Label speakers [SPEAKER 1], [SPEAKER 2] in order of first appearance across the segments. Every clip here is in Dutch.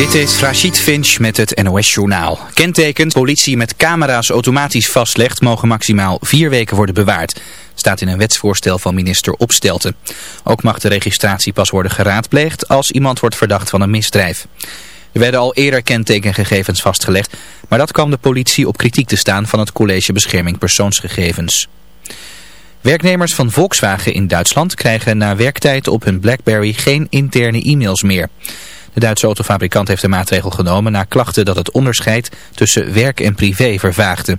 [SPEAKER 1] Dit is Rachid Finch met het NOS-journaal. Kentekens politie met camera's automatisch vastlegt mogen maximaal vier weken worden bewaard. Staat in een wetsvoorstel van minister Opstelten. Ook mag de registratie pas worden geraadpleegd als iemand wordt verdacht van een misdrijf. Er werden al eerder kentekengegevens vastgelegd, maar dat kwam de politie op kritiek te staan van het College Bescherming Persoonsgegevens. Werknemers van Volkswagen in Duitsland krijgen na werktijd op hun Blackberry geen interne e-mails meer. De Duitse autofabrikant heeft de maatregel genomen na klachten dat het onderscheid tussen werk en privé vervaagde.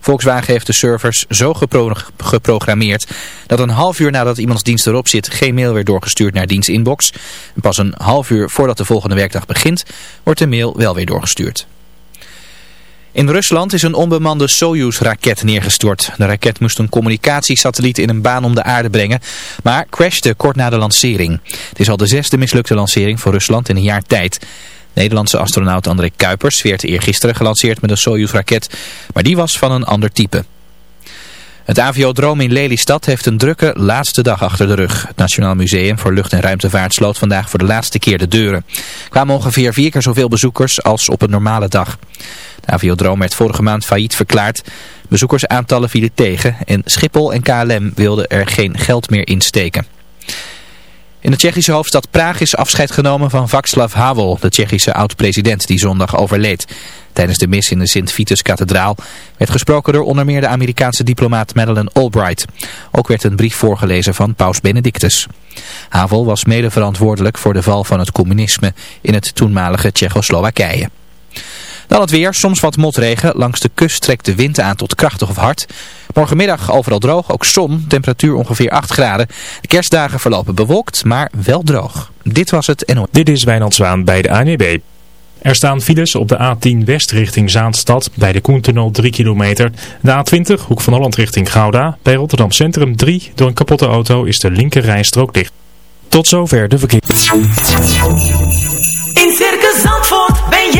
[SPEAKER 1] Volkswagen heeft de servers zo geprogrammeerd dat een half uur nadat iemands dienst erop zit geen mail weer doorgestuurd naar dienstinbox. En pas een half uur voordat de volgende werkdag begint wordt de mail wel weer doorgestuurd. In Rusland is een onbemande Soyuz-raket neergestort. De raket moest een communicatiesatelliet in een baan om de aarde brengen, maar crashte kort na de lancering. Het is al de zesde mislukte lancering voor Rusland in een jaar tijd. Nederlandse astronaut André Kuipers werd eergisteren gelanceerd met een Soyuz-raket, maar die was van een ander type. Het aviodroom in Lelystad heeft een drukke laatste dag achter de rug. Het Nationaal Museum voor Lucht- en Ruimtevaart sloot vandaag voor de laatste keer de deuren. Er kwamen ongeveer vier keer zoveel bezoekers als op een normale dag. De aviodroom werd vorige maand failliet verklaard. Bezoekersaantallen vielen tegen en Schiphol en KLM wilden er geen geld meer in steken. In de Tsjechische hoofdstad Praag is afscheid genomen van Václav Havel, de Tsjechische oud-president die zondag overleed. Tijdens de mis in de Sint-Vitus-kathedraal werd gesproken door onder meer de Amerikaanse diplomaat Madeleine Albright. Ook werd een brief voorgelezen van paus Benedictus. Havel was mede verantwoordelijk voor de val van het communisme in het toenmalige Tsjechoslowakije. Dan het weer, soms wat motregen. Langs de kust trekt de wind aan tot krachtig of hard. Morgenmiddag overal droog, ook zon, temperatuur ongeveer 8 graden. De kerstdagen verlopen bewolkt, maar wel droog. Dit was het NO.
[SPEAKER 2] Dit is Wijnand Zwaan bij de ANWB. Er staan files op de A10 West richting Zaanstad bij de Koentunnel 3 kilometer. De A20 Hoek van Holland richting Gouda bij Rotterdam Centrum 3. Door een kapotte auto is de linker rijstrook dicht. Tot zover de verkeer.
[SPEAKER 3] In Circus Zandvoort ben artiest.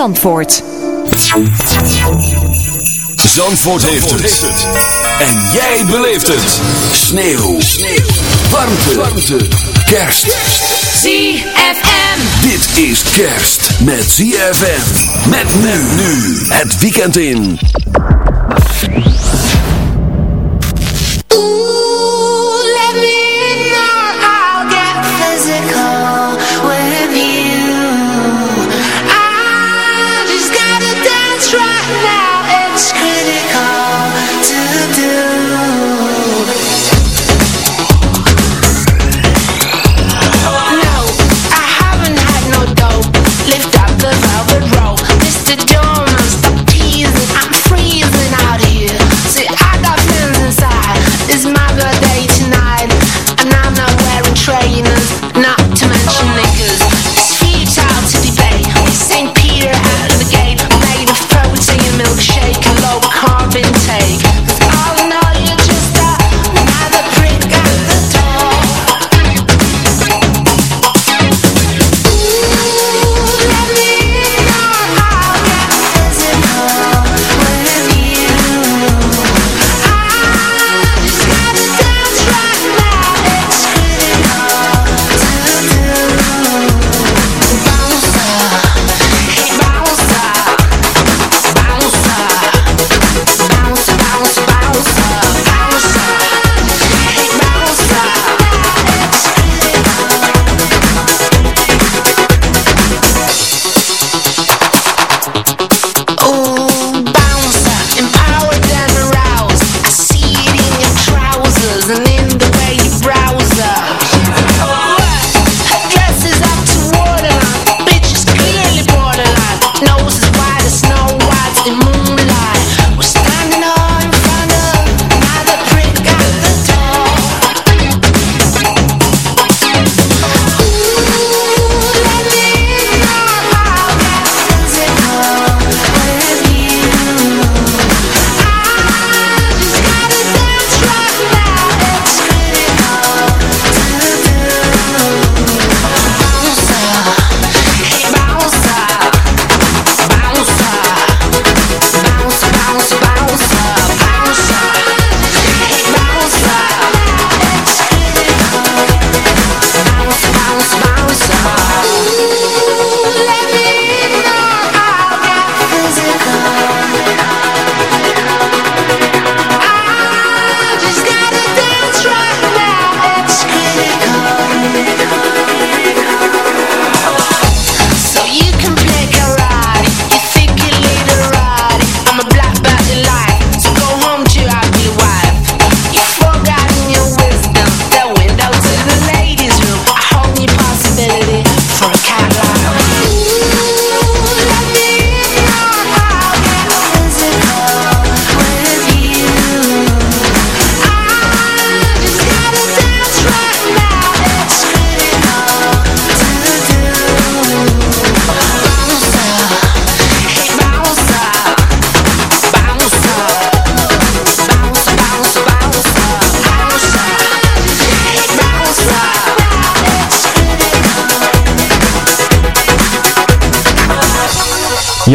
[SPEAKER 4] Zandvoort.
[SPEAKER 5] Zandvoort heeft het. En jij beleeft het. Sneeuw. Sneeuw. Warmte. Warmte. Kerst.
[SPEAKER 3] ZFM.
[SPEAKER 5] Dit is kerst met ZFM. Met men nu. Het weekend in.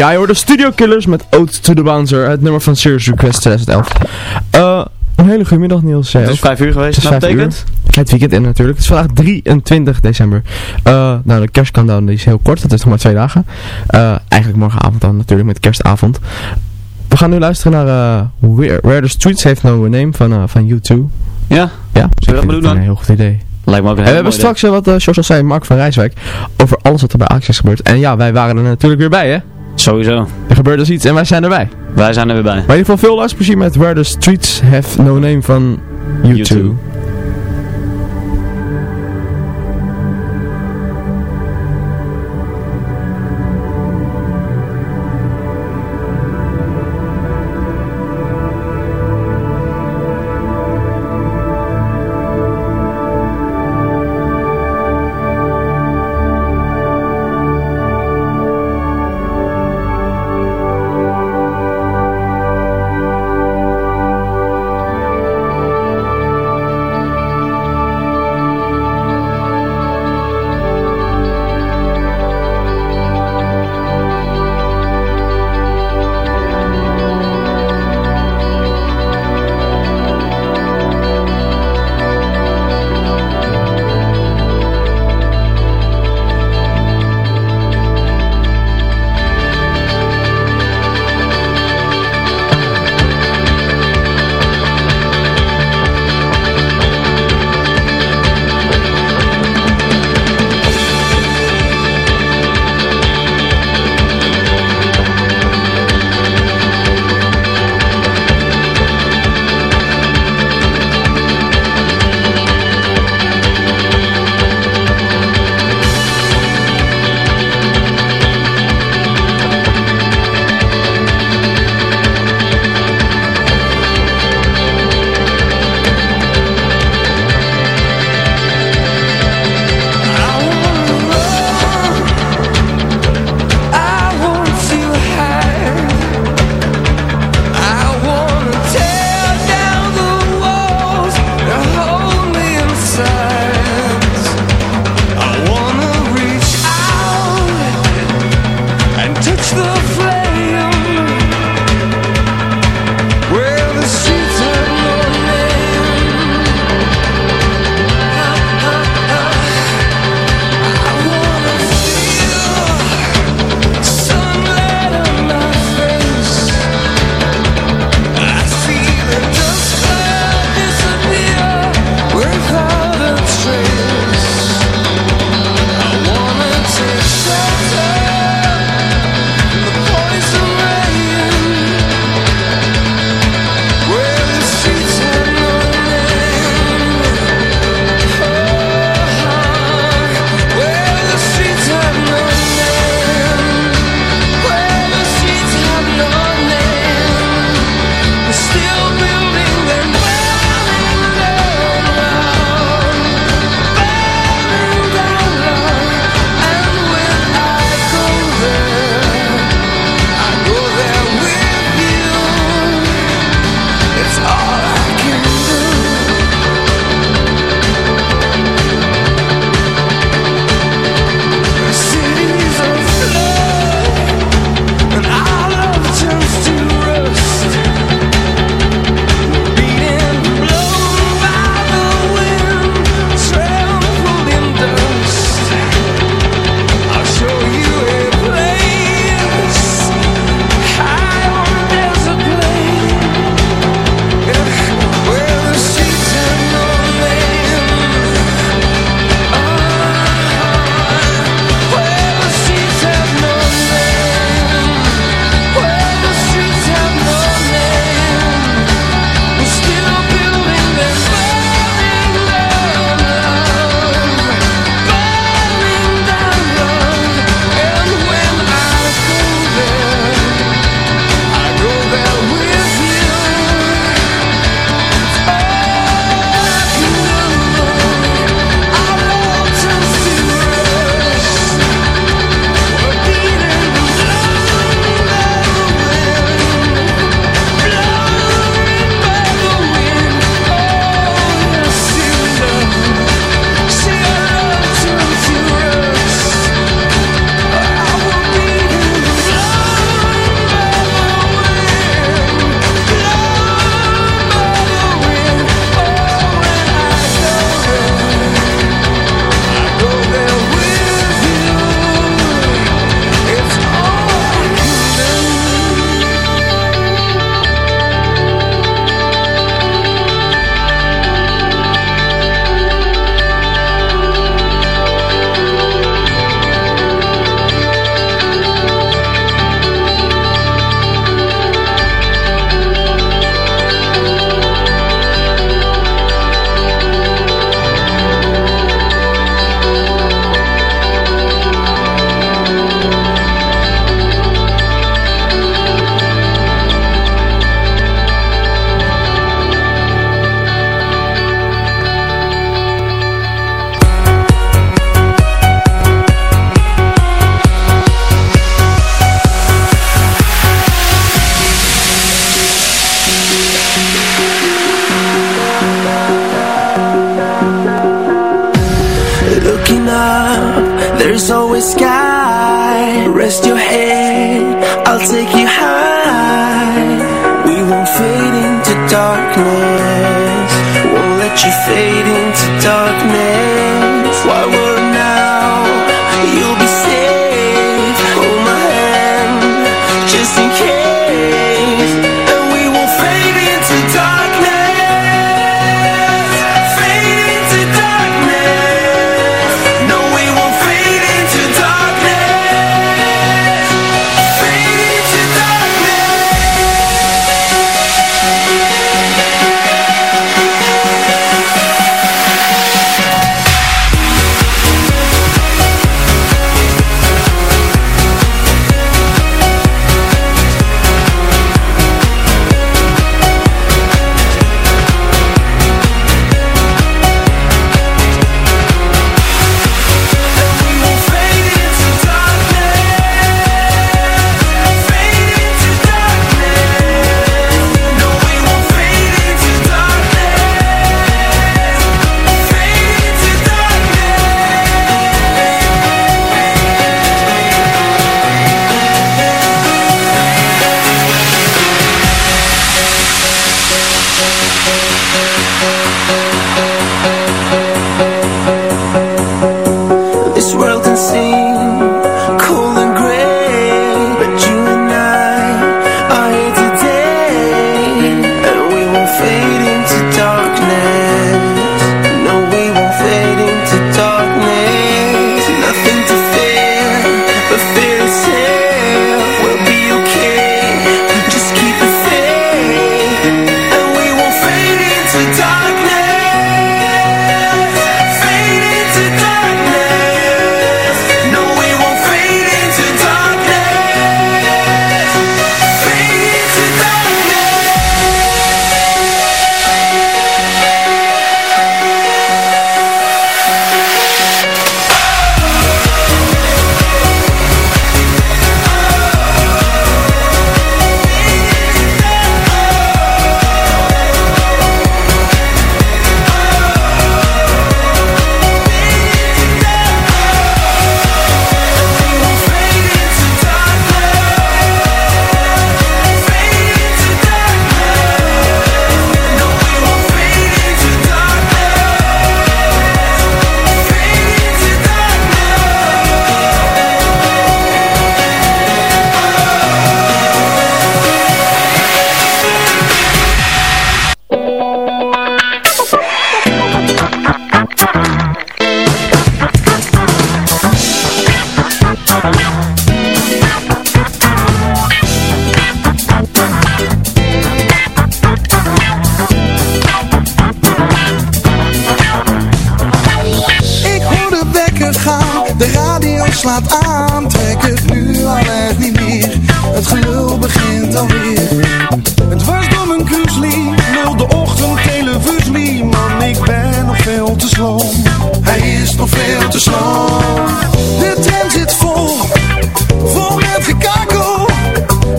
[SPEAKER 6] Ja, je hoort de Studio Killers met Ode to the Bouncer, het nummer van Serious Request 2011. Eh, een hele goede middag Niels.
[SPEAKER 7] Het is vijf uur geweest, dat betekent?
[SPEAKER 6] Het weekend in natuurlijk. Het is vandaag 23 december. Eh, nou, de kerstcountdown is heel kort. Dat is nog maar twee dagen. Eh, eigenlijk morgenavond dan natuurlijk met kerstavond. We gaan nu luisteren naar Where, Where the Streets Have No Name van, van U2.
[SPEAKER 7] Ja,
[SPEAKER 6] Ja,
[SPEAKER 7] dat
[SPEAKER 6] ik vind
[SPEAKER 7] maar doen?
[SPEAKER 6] Een heel goed idee.
[SPEAKER 7] lijkt me ook een
[SPEAKER 6] En we hebben straks, wat uh, George al zei, Mark van Rijswijk, over alles wat er bij Ajax is gebeurd. En ja, wij waren er natuurlijk weer bij, hè?
[SPEAKER 7] Sowieso.
[SPEAKER 6] Er gebeurt dus iets en wij zijn erbij.
[SPEAKER 7] Wij zijn er weer bij.
[SPEAKER 6] Maar in ieder geval veel luisterplezier met Where the Streets Have No Name van U2.
[SPEAKER 8] Slaat aan Trek het nu al echt niet meer, het gelul begint alweer. Het was door mijn kruislie, nul de ochtend televisie Man, ik ben nog veel te sloom, hij is nog veel te sloom De tram zit vol, vol met gekakel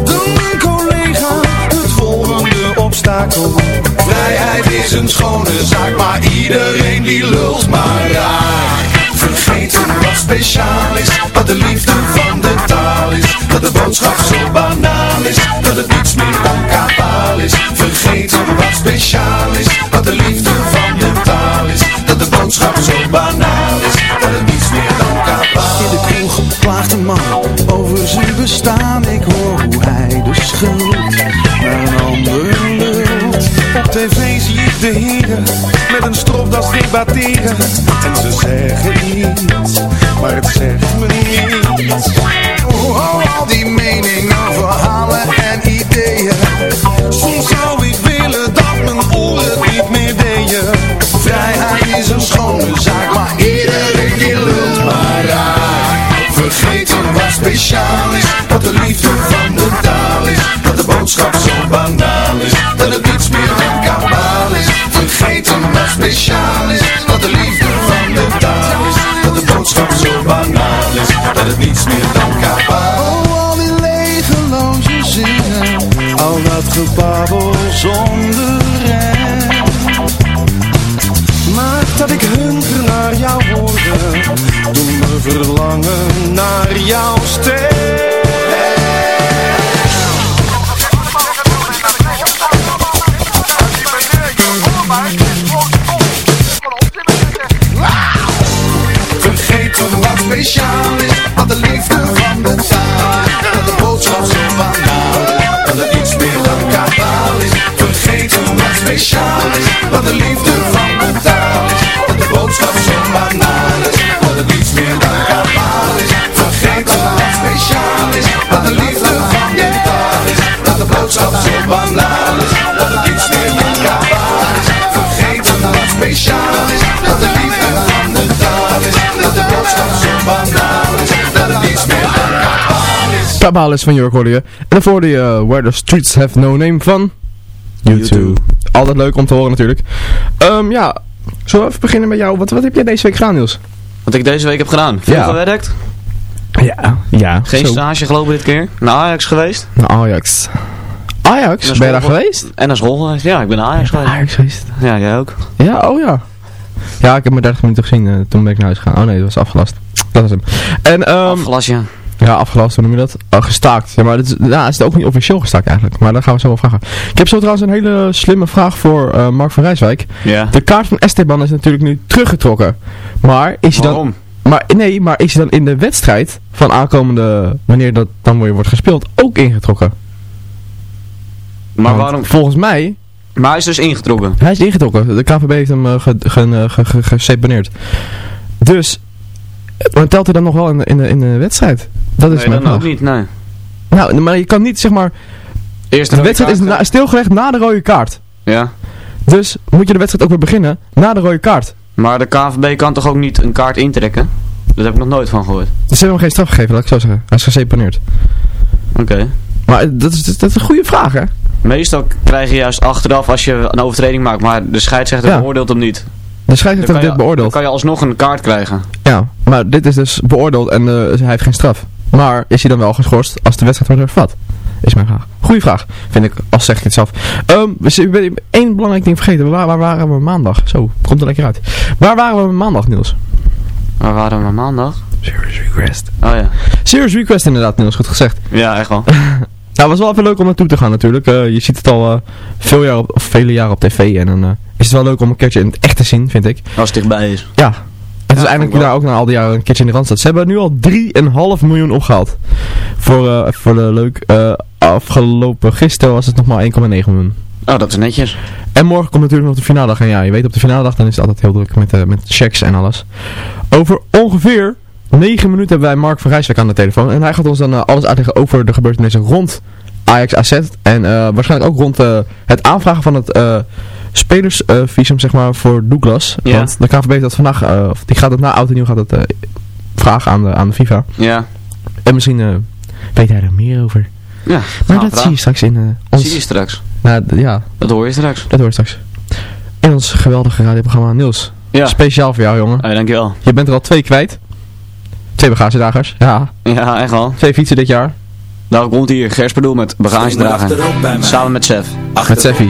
[SPEAKER 8] Doe mijn collega het volgende obstakel. Vrijheid is een schone zaak, maar iedereen die lult maar raak Vergeten wat speciaal is, wat de liefde van de taal is Dat de boodschap zo banaal is, dat het niets meer dan kabaal is. Vergeten wat speciaal is, wat de liefde van de taal is Dat de boodschap zo banaal is, dat het niets meer dan kabaal In de kroeg een man over zijn bestaan Ik hoor hoe hij de schuld naar een ander lult Op tv de heren met een stropdas debatteren. En ze zeggen iets, maar het zegt me niets. Oh, al die meningen, verhalen en ideeën? Soms zou ik willen dat mijn oren niet meer deden Vrijheid is een schone zaak, maar iedereen die lult maar raak. Vergeten wat speciaal is, wat de liefde van de taal is Dat de boodschap gebabbel zonder rem Maar dat ik hunker naar jouw woorden. Doe me verlangen naar jouw stem.
[SPEAKER 6] Kabalis van Jurk hoorde je. En daarvoor hoorde je eh, Where the Streets Have No Name van YouTube. Altijd leuk om te horen natuurlijk. Ehm, ja, zullen we even beginnen met jou? Wat, wat heb jij deze week gedaan Niels?
[SPEAKER 7] Wat ik deze week heb gedaan. Veel
[SPEAKER 6] Ja.
[SPEAKER 7] gewerkt.
[SPEAKER 6] Ja, ja.
[SPEAKER 7] Geen
[SPEAKER 6] zo.
[SPEAKER 7] stage gelopen dit keer. Naar Ajax geweest.
[SPEAKER 6] Naar Ajax. Ajax? Ben je daar geweest?
[SPEAKER 7] En naar school geweest. Ja, ik ben naar Ajax geweest.
[SPEAKER 6] Ajax geweest.
[SPEAKER 7] Ja, jij ook.
[SPEAKER 6] Ja, oh ja. Ja, ik heb me 30 minuten gezien. eh, toen ben ik naar huis gegaan. Oh nee, dat was afgelast. Dat is hem. En, ehm
[SPEAKER 7] Afgelast, ja.
[SPEAKER 6] Ja, afgelast, hoe noem je dat? Oh, gestaakt. Ja, maar dit is, nou, is het ook niet officieel gestaakt eigenlijk. Maar daar gaan we zo wel vragen. Ik heb zo trouwens een hele slimme vraag voor eh, Mark van Rijswijk.
[SPEAKER 7] Ja.
[SPEAKER 6] De kaart van Esteban is natuurlijk nu teruggetrokken. Maar is hij dan...
[SPEAKER 7] Waarom?
[SPEAKER 6] Maar nee, maar is hij dan in de wedstrijd van aankomende, wanneer dat dan weer wordt gespeeld, ook ingetrokken?
[SPEAKER 7] Maar
[SPEAKER 6] Want
[SPEAKER 7] waarom?
[SPEAKER 6] Volgens mij,
[SPEAKER 7] Maar hij is dus ingetrokken.
[SPEAKER 6] hij is ingetrokken. De KVB heeft hem uh, ge, ge, ge, ge- geseponeerd. Dus, maar telt hij dan nog wel in de, in de, in de wedstrijd? Dat is
[SPEAKER 7] Nee,
[SPEAKER 6] mijn
[SPEAKER 7] dan ook
[SPEAKER 6] vraag.
[SPEAKER 7] niet, nee.
[SPEAKER 6] Nou, maar je kan niet, zeg maar,
[SPEAKER 7] Eerst
[SPEAKER 6] de wedstrijd is na- stilgelegd na de rode kaart.
[SPEAKER 7] Ja.
[SPEAKER 6] Dus moet je de wedstrijd ook weer beginnen na de rode kaart.
[SPEAKER 7] Maar de KVB kan toch ook niet een kaart intrekken? Daar heb ik nog nooit van gehoord.
[SPEAKER 6] Dus ze hebben hem geen straf gegeven, laat ik zo zeggen. Hij is geseponeerd.
[SPEAKER 7] Oké.
[SPEAKER 6] Maar dat is, dat is een goede vraag, hè?
[SPEAKER 7] Meestal krijg je juist achteraf als je een overtreding maakt, maar de scheidsrechter
[SPEAKER 6] Ja.
[SPEAKER 7] beoordeelt hem niet.
[SPEAKER 6] De scheidsrechter
[SPEAKER 7] Dan
[SPEAKER 6] heeft
[SPEAKER 7] kan
[SPEAKER 6] dit
[SPEAKER 7] je-
[SPEAKER 6] beoordeeld.
[SPEAKER 7] Dan kan je alsnog een kaart krijgen.
[SPEAKER 6] Ja, maar dit is dus beoordeeld en eh, hij heeft geen straf. Maar is hij dan wel geschorst als de wedstrijd wordt hervat? Is mijn vraag. Goeie vraag, vind ik, als zeg ik het zelf. Ehm, we ik ben één belangrijk ding vergeten. Waar, waar waren we maandag? Zo, komt er lekker uit. Waar waren we maandag, Niels?
[SPEAKER 7] Waar waren we maandag?
[SPEAKER 6] Serious Request.
[SPEAKER 7] Oh ja.
[SPEAKER 6] Serious Request inderdaad, Niels, goed gezegd.
[SPEAKER 7] Ja, echt wel.
[SPEAKER 6] Nou, het was wel even leuk om naartoe te gaan natuurlijk. Eh, je ziet het al eh, veel jaar op, of vele jaren op tv en dan eh, is het wel leuk om een keertje in het echt te zien, vind ik.
[SPEAKER 7] Als het dichtbij is.
[SPEAKER 6] Ja. Het is eindelijk daar ook na al die jaren een keertje in de Randstad. Ze hebben nu al 3,5 miljoen opgehaald. Voor, eh, voor de leuk. eh, afgelopen gisteren was het nog maar 1,9 miljoen.
[SPEAKER 7] Oh, dat is netjes.
[SPEAKER 6] En morgen komt natuurlijk nog de finale dag. En ja, je weet op de finale dag dan is het altijd heel druk met, eh, met checks en alles. Over ongeveer 9 minuten hebben wij Mark van Rijswijk aan de telefoon. En hij gaat ons dan alles uitleggen over de gebeurtenissen rond Ajax AZ. En waarschijnlijk ook rond het aanvragen van het spelersvisum zeg maar voor Douglas.
[SPEAKER 7] Ja.
[SPEAKER 6] Want de KVB dat vandaag, eh, of die gaat het na oud en nieuw gaat het eh, vragen aan de, aan de FIFA.
[SPEAKER 7] Ja.
[SPEAKER 6] En misschien eh, weet hij er meer over.
[SPEAKER 7] Ja.
[SPEAKER 6] Maar dat zie je straks in eh, ons...
[SPEAKER 7] Zie je straks.
[SPEAKER 6] Nou, ja,
[SPEAKER 7] Dat hoor je straks.
[SPEAKER 6] dat hoor je straks. In ons geweldige radioprogramma Niels.
[SPEAKER 7] Ja.
[SPEAKER 6] Speciaal voor jou, jongen.
[SPEAKER 7] Hey, dankjewel.
[SPEAKER 6] Je bent er al twee kwijt. Twee bagagedragers. Ja,
[SPEAKER 7] Ja, echt wel.
[SPEAKER 6] twee fietsen dit jaar.
[SPEAKER 7] Nou komt hier Gers Bedoel met bagagedragen. Samen met Sef.
[SPEAKER 6] Met Seffi.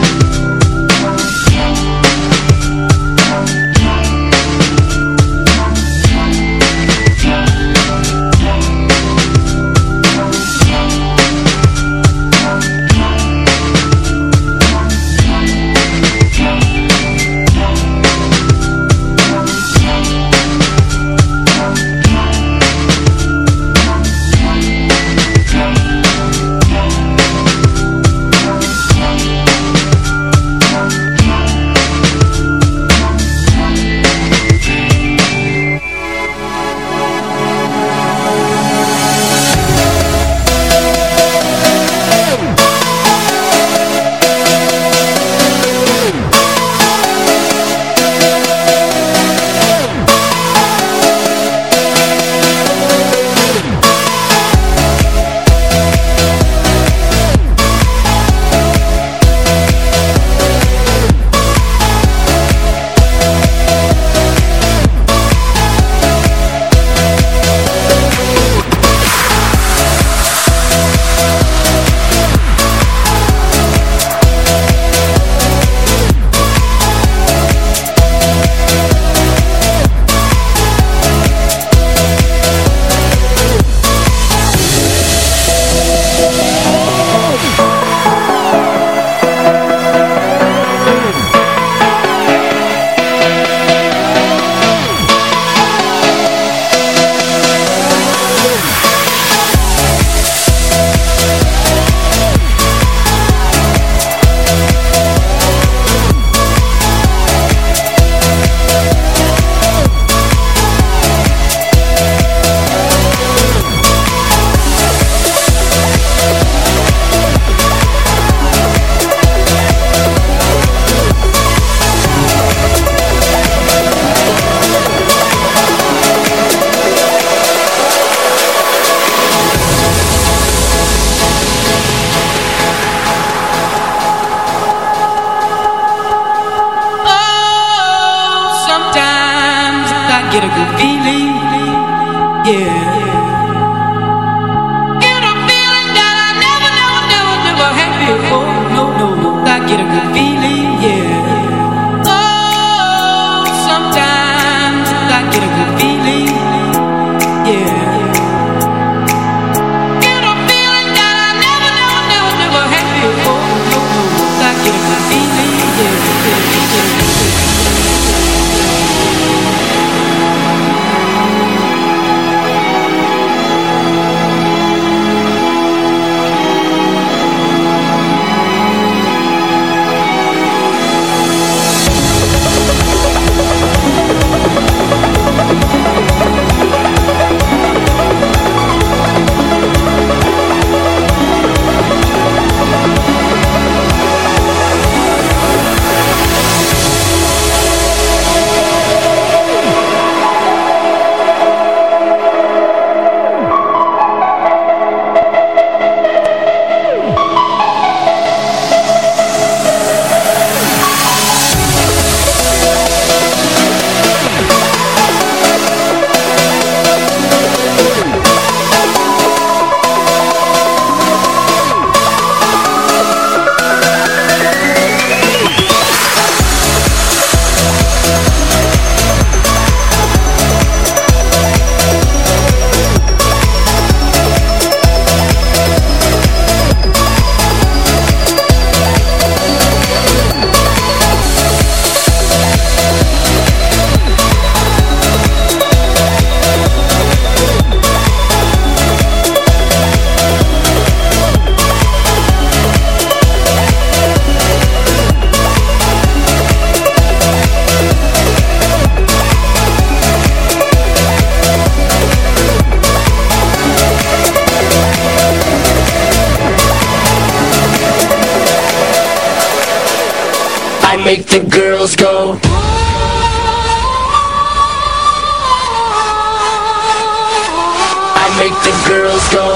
[SPEAKER 9] make the girls go.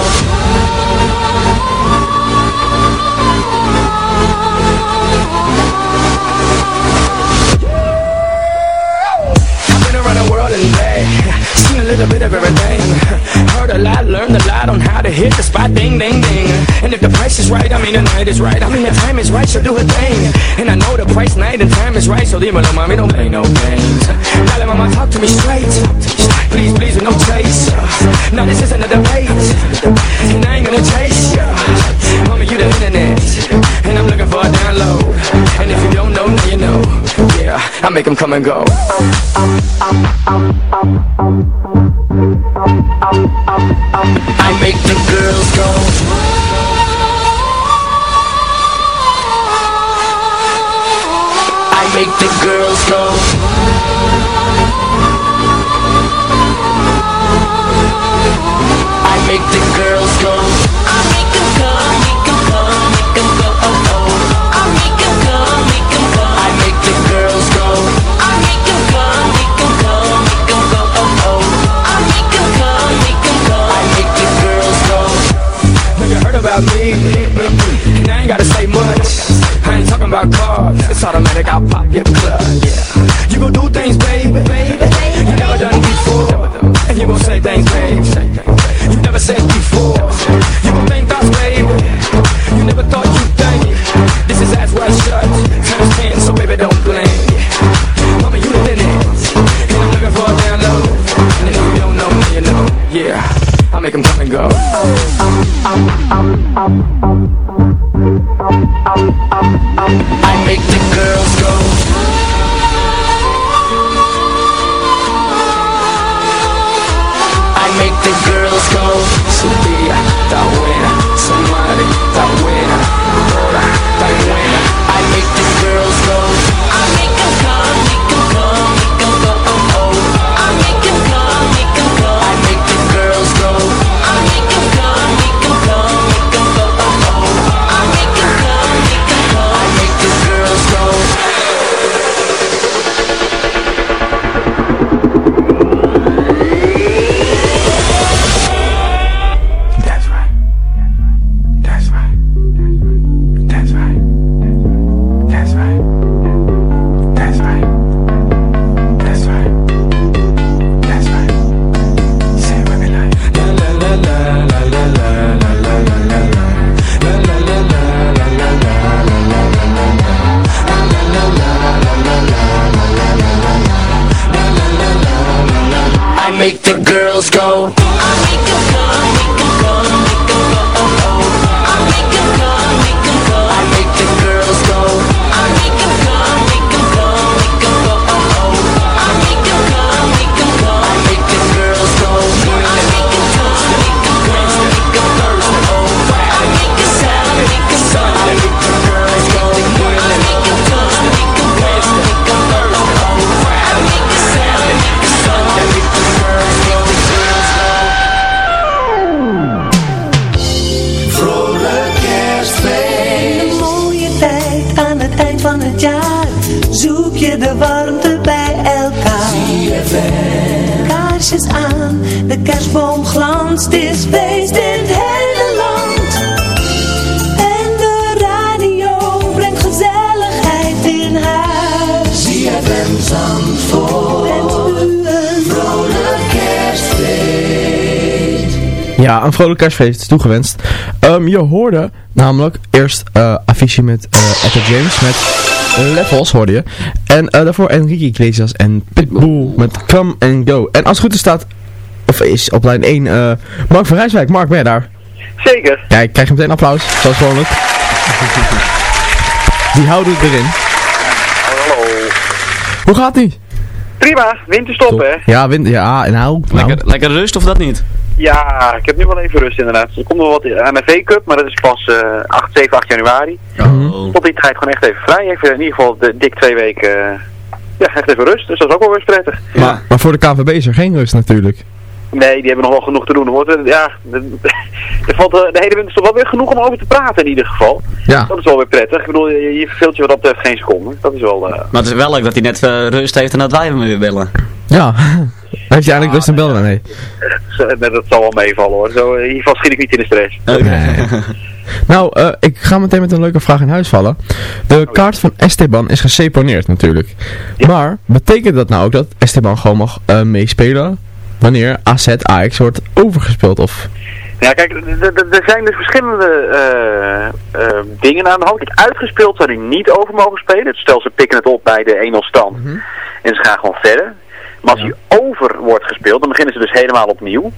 [SPEAKER 9] I've been around the world and back, seen a little bit of everything. Learned a lot on how to hit the spot, ding, ding, ding. And if the price is right, I mean the night is right. I mean the time is right, so do a thing. And I know the price, night, and time is right, so dímelo, mommy, don't play no games. Now let mama talk to me straight. Please, please, with no chase. Now this isn't a debate, and I ain't gonna chase ya. Mommy, you the internet, and I'm looking for a download. And if you don't know, now you know. Yeah, I make 'em come and go. I make the girls go. I make the girls go. About me, and I ain't gotta say much. I ain't talking about cars, it's automatic. I'll pop your club. Yeah, you gon' do things, baby. You never done before, and you gon' say things, baby. You never said before. You gon' think thoughts, baby. You never thought you'd think. This is ass wide shut, times ten, so baby don't I make 'em come and go. I make the girls go. I make the girls go. Subia, está buena. Somebody,
[SPEAKER 3] de kerstboom glanst. Is feest in het hele land. En de radio brengt gezelligheid in huis. ZFM Zandvoort. Wens u een vrolijk kerstfeest.
[SPEAKER 6] Ja, een vrolijk kerstfeest is toegewenst. Ehm, je hoorde namelijk eerst eh affiche met eh Etta James met Levels, hoorde je. En eh, daarvoor Enrique Iglesias en Pitbull met Come and Go. En als het goed is staat, of is op lijn 1, eh Mark van Rijswijk. Mark, ben je daar?
[SPEAKER 10] Zeker.
[SPEAKER 6] Kijk, krijg je meteen applaus, zoals gewoonlijk. Die houden het erin.
[SPEAKER 10] Hallo.
[SPEAKER 6] Hoe gaat die?
[SPEAKER 10] Prima, winterstop hè?
[SPEAKER 6] Ja, wind, ja, nou, nou.
[SPEAKER 7] Lekker, lekker rust of dat niet?
[SPEAKER 10] Ja, ik heb nu wel even rust inderdaad. Er komt nog wat MFV Cup, maar dat is pas eh 8, 7, 8 januari.
[SPEAKER 7] Oh.
[SPEAKER 10] Tot die tijd gewoon echt even vrij. Even in ieder geval de, dik twee weken, eh, ja, echt even rust. Dus dat is ook wel weer prettig.
[SPEAKER 6] Maar, maar voor de KVB is er geen rust natuurlijk.
[SPEAKER 10] Nee, die hebben nog wel genoeg te doen. Er, wordt, eh, ja, er valt eh, de hele winter toch wel weer genoeg om over te praten in ieder geval.
[SPEAKER 6] Ja.
[SPEAKER 10] Dat is wel weer prettig. Ik bedoel, je, je verveelt je wat dat betreft geen seconde. Dat is wel... eh,
[SPEAKER 7] Maar het is wel leuk dat hij net eh, rust heeft en dat wij hem weer bellen.
[SPEAKER 6] Ja. Heeft je eigenlijk rust en bellen? Nee.
[SPEAKER 10] dat zal wel meevallen hoor. Zo, in ieder geval schiet ik niet in de stress.
[SPEAKER 6] Nee. Nou, eh, ik ga meteen met een leuke vraag in huis vallen. De kaart van Esteban is geseponeerd natuurlijk. Maar, betekent dat nou ook dat Esteban gewoon mag eh, meespelen wanneer AZ Ajax wordt overgespeeld? Of...
[SPEAKER 10] Ja, kijk, er zijn dus verschillende eh, eh, dingen aan de hand. Kijk, uitgespeeld zou hij niet over mogen spelen. Stel ze pikken het op bij de 1-0 stand en ze gaan gewoon verder. Maar als hij over wordt gespeeld, dan beginnen ze dus helemaal opnieuw.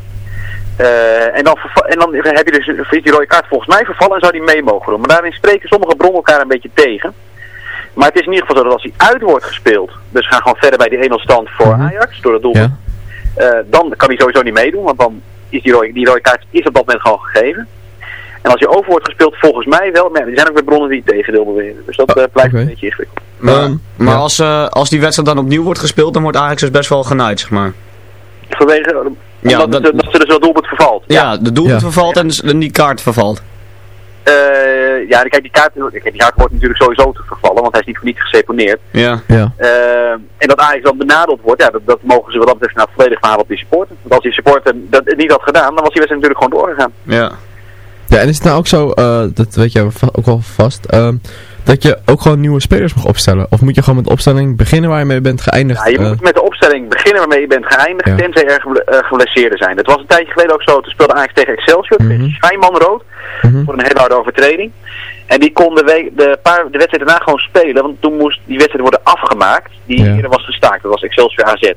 [SPEAKER 10] Eh, en, dan en dan heb je dus, is die rode kaart volgens mij vervallen en zou die mee mogen doen. Maar daarin spreken sommige bronnen elkaar een beetje tegen. Maar het is in ieder geval zo dat als hij uit wordt gespeeld, dus gaan gewoon verder bij die 1-0 stand voor Ajax, door het doel.
[SPEAKER 6] Ja.
[SPEAKER 10] Eh, dan kan hij sowieso niet meedoen, want dan is die rode, die rode kaart is op dat moment gewoon gegeven. En als hij over wordt gespeeld, volgens mij wel. Maar er zijn ook weer bronnen die het tegendeel beweren. Dus dat eh, blijft een beetje ingewikkeld.
[SPEAKER 7] Maar, maar als, eh, als die wedstrijd dan opnieuw wordt gespeeld, dan wordt Ajax dus best wel genaaid, zeg maar.
[SPEAKER 10] Vanwege
[SPEAKER 7] Ja,
[SPEAKER 10] omdat
[SPEAKER 7] dat-
[SPEAKER 10] het, dat ze dus wel doelpunt vervalt.
[SPEAKER 7] Ja, de doelpunt
[SPEAKER 10] Ja.
[SPEAKER 7] vervalt en dus die kaart vervalt.
[SPEAKER 10] Eh, ja, kijk, die kaart, kijk, die kaart wordt natuurlijk sowieso te vervallen, want hij is niet voor niet geseponeerd.
[SPEAKER 7] Ja.
[SPEAKER 6] Ja.
[SPEAKER 10] Eh, en dat Ajax dan benadeeld wordt, ja, dat, dat mogen ze wat dat betreft nou volledig verhalen op die supporter. Want als die supporter dat het niet had gedaan, dan was die wedstrijd natuurlijk gewoon doorgegaan.
[SPEAKER 7] Ja.
[SPEAKER 6] Ja, en is het nou ook zo, eh, dat weet je va- ook wel vast, ehm, dat je ook gewoon nieuwe spelers mag opstellen? Of moet je gewoon met de opstelling beginnen waar je mee bent geëindigd?
[SPEAKER 10] Ja, je
[SPEAKER 6] eh,
[SPEAKER 10] moet met de opstelling beginnen waarmee je bent geëindigd,
[SPEAKER 6] Ja.
[SPEAKER 10] tenzij er eh, geblesseerden zijn. Dat was een tijdje geleden ook zo, toen speelde Ajax tegen Excelsior,
[SPEAKER 6] Mhm.
[SPEAKER 10] mm Schijnman rood, voor een hele harde overtreding. En die kon de, week, de, paar, de wedstrijd daarna gewoon spelen, want toen moest die wedstrijd worden afgemaakt, die
[SPEAKER 6] Ja.
[SPEAKER 10] eerder was gestaakt, dat was Excelsior AZ.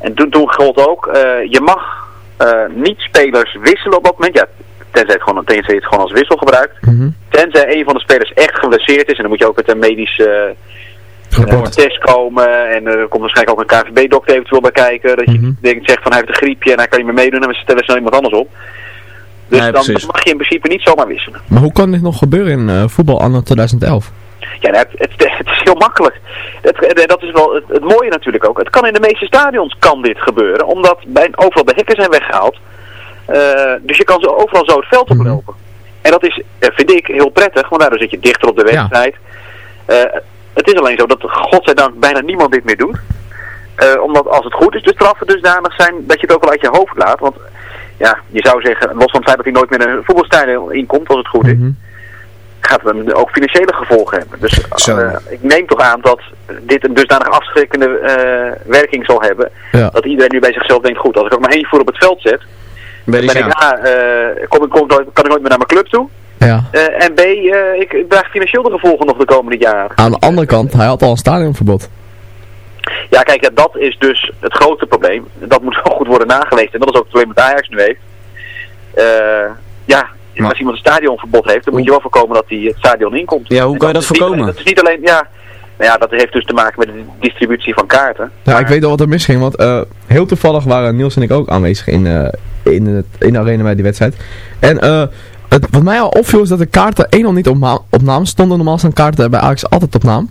[SPEAKER 10] En toen, toen gold ook, eh, je mag eh, niet spelers wisselen op dat moment, ja, tenzij het gewoon, tenzij je het gewoon als wissel gebruikt.
[SPEAKER 6] mhm.
[SPEAKER 10] Tenzij een van de spelers echt geblesseerd is, en dan moet je ook met een medisch eh, eh, test komen. En er komt waarschijnlijk ook een KVB-dokter eventueel bij kijken. Dat je
[SPEAKER 6] Mhm.
[SPEAKER 10] denkt, zegt van hij heeft een griepje en hij kan niet meer meedoen en we stellen snel iemand anders op. Dus
[SPEAKER 7] Nee,
[SPEAKER 10] dan
[SPEAKER 7] precies.
[SPEAKER 10] mag je in principe niet zomaar wisselen.
[SPEAKER 6] Maar hoe kan dit nog gebeuren in eh, voetbal anno 2011?
[SPEAKER 10] Ja, het, het, het is heel makkelijk. Het, dat is wel het, het mooie natuurlijk ook. Het kan in de meeste stadions kan dit gebeuren. Omdat bij, overal de hekken zijn weggehaald. Eh, dus je kan zo overal zo het veld oplopen. En dat is, eh, vind ik, heel prettig. Want daardoor zit je dichter op de wedstrijd. Eh, het is alleen zo dat godzijdank bijna niemand dit meer doet. Omdat als het goed is, de straffen dusdanig zijn dat je het ook wel uit je hoofd laat. Want ja, je zou zeggen, los van het feit dat hij nooit meer een voetbalstijl inkomt als het goed is, gaat het ook financiële gevolgen hebben. Dus ik neem toch aan dat dit een dusdanig afschrikkende werking zal hebben.
[SPEAKER 6] Ja.
[SPEAKER 10] Dat iedereen nu bij zichzelf denkt, goed, als ik ook maar één voer op het veld zet,
[SPEAKER 7] Ben
[SPEAKER 10] ben
[SPEAKER 7] ik.
[SPEAKER 10] A, eh, kom, kom, kan ik nooit meer naar mijn club toe.
[SPEAKER 6] Ja.
[SPEAKER 10] Eh, en B, eh, ik, draag financieel de gevolgen nog de komende jaren.
[SPEAKER 6] Aan de andere kant, hij had al een stadionverbod.
[SPEAKER 10] Ja, kijk, ja, dat is dus het grote probleem. Dat moet wel goed worden nageleefd. En dat is ook het probleem dat Ajax nu heeft. Eh, ja, als iemand een stadionverbod heeft, dan moet je wel voorkomen dat hij het stadion inkomt.
[SPEAKER 7] Ja, hoe kan je dat
[SPEAKER 10] niet
[SPEAKER 7] voorkomen?
[SPEAKER 10] alleen- dat is niet alleen, ja, nou ja, dat heeft dus te maken met de distributie van kaarten.
[SPEAKER 6] Ja, ik weet al wat er misging, want eh, heel toevallig waren Niels en ik ook aanwezig in, eh, in, het, in de arena bij die wedstrijd. En eh, het, wat mij al opviel is dat de kaarten één al niet op, op naam stonden. Normaal staan kaarten bij Ajax altijd op naam.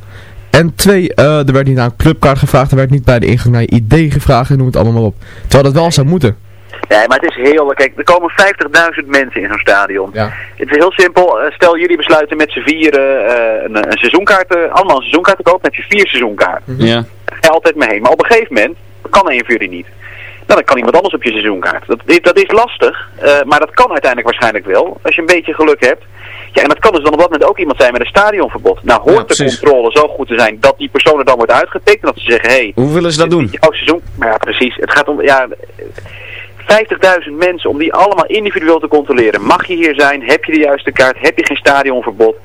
[SPEAKER 6] En twee, eh, er werd niet naar een clubkaart gevraagd, er werd niet bij de ingang naar je ID gevraagd, noem het allemaal maar op. Terwijl dat wel zou moeten.
[SPEAKER 10] Ja, maar het is heel... Kijk, er komen 50.000 mensen in zo'n stadion.
[SPEAKER 6] Ja.
[SPEAKER 10] Het is heel simpel. Eh, Stel, jullie besluiten met z'n vieren eh, een, een seizoenkaart, eh, allemaal een seizoenkaart te kopen met je vier seizoenkaart.
[SPEAKER 7] Ja.
[SPEAKER 10] Daar ga je altijd mee heen. Maar op een gegeven moment kan één van jullie niet. Nou, dan kan iemand anders op je seizoenkaart. Dat, is- dat is lastig, eh, maar dat kan uiteindelijk waarschijnlijk wel. Als je een beetje geluk hebt. Ja, en dat kan dus dan op dat moment ook iemand zijn met een stadionverbod. Nou, hoort de controle zo goed te zijn dat die persoon er dan wordt uitgepikt. En dat ze zeggen, hé, hey,
[SPEAKER 7] Hoe willen ze dat doen?
[SPEAKER 10] jouw seizoen... Maar ja, precies. Het gaat om... Ja, 50.000 mensen om die allemaal individueel te controleren. Mag je hier zijn? Heb je de juiste kaart? Heb je geen stadionverbod?